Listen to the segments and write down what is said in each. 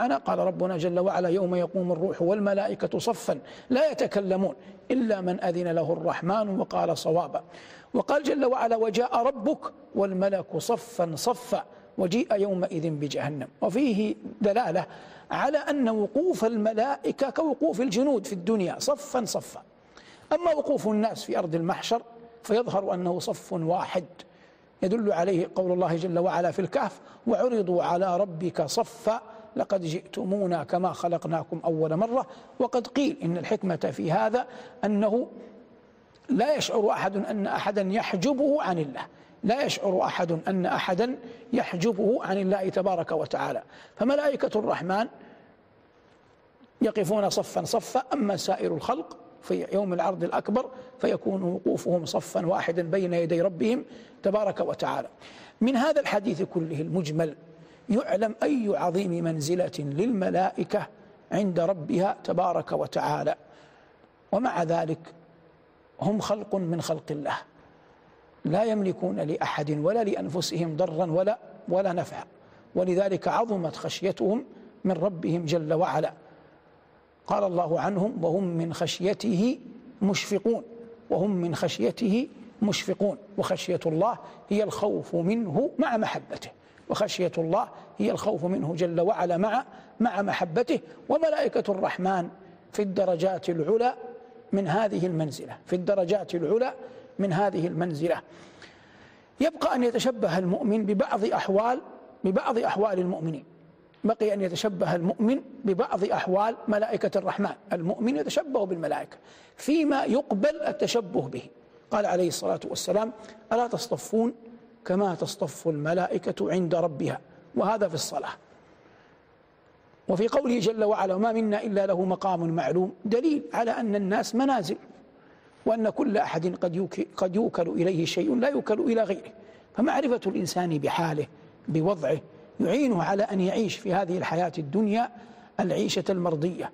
أنا قال ربنا جل وعلا يوم يقوم الروح والملائكة صفا لا يتكلمون إلا من أذن له الرحمن وقال صوابا. وقال جل وعلا وجاء ربك والملك صفا صفا وجيء يومئذ بجهنم. وفيه دلالة على أن وقوف الملائكة كوقوف الجنود في الدنيا صفا صفا. أما وقوف الناس في أرض المحشر فيظهر أنه صف واحد. يدل عليه قول الله جل وعلا في الكهف وعرضوا على ربك صفا لقد جئتمونا كما خلقناكم أول مرة وقد قيل إن الحكمة في هذا أنه لا يشعر أحد أن أحدا يحجبه عن الله. لا يشعر أحد أن أحدا يحجبه عن الله تبارك وتعالى. فملائكة الرحمن يقفون صفا صفا أما سائر الخلق في يوم العرض الأكبر فيكون وقوفهم صفا واحدا بين يدي ربهم تبارك وتعالى. من هذا الحديث كله المجمل يعلم أي عظيم منزلة للملائكة عند ربها تبارك وتعالى. ومع ذلك هم خلق من خلق الله. لا يملكون لأحد ولا لأنفسهم ضرا ولا ولا نفعا. ولذلك عظمت خشيتهم من ربهم جل وعلا. قال الله عنهم وهم من خشيته مشفقون. وهم من خشيته مشفقون. وخشية الله هي الخوف منه مع محبته. وخشية الله هي الخوف منه جل وعلا مع مع محبته. وملائكة الرحمن في الدرجات العلى من هذه المنزلة. في الدرجات العلى من هذه المنزلة. يبقى أن يتشبه المؤمن ببعض أحوال ببعض أحوال المؤمنين. بقي أن يتشبه المؤمن ببعض أحوال ملائكة الرحمن. المؤمن يتشبه بالملائكة فيما يقبل التشبه به. قال عليه الصلاة والسلام ألا تصطفون كما تصطف الملائكة عند ربها. وهذا في الصلاة. وفي قوله جل وعلا ما منا إلا له مقام معلوم. دليل على أن الناس منازل وأن كل أحد قد قد يوكل إليه شيء لا يوكل إلى غيره. فمعرفة الإنسان بحاله بوضعه يعينه على أن يعيش في هذه الحياة الدنيا العيشة المرضية.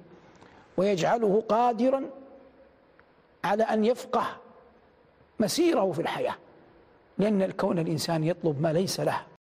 ويجعله قادرا على أن يفقه مسيره في الحياة. لأن الكون الإنسان يطلب ما ليس له.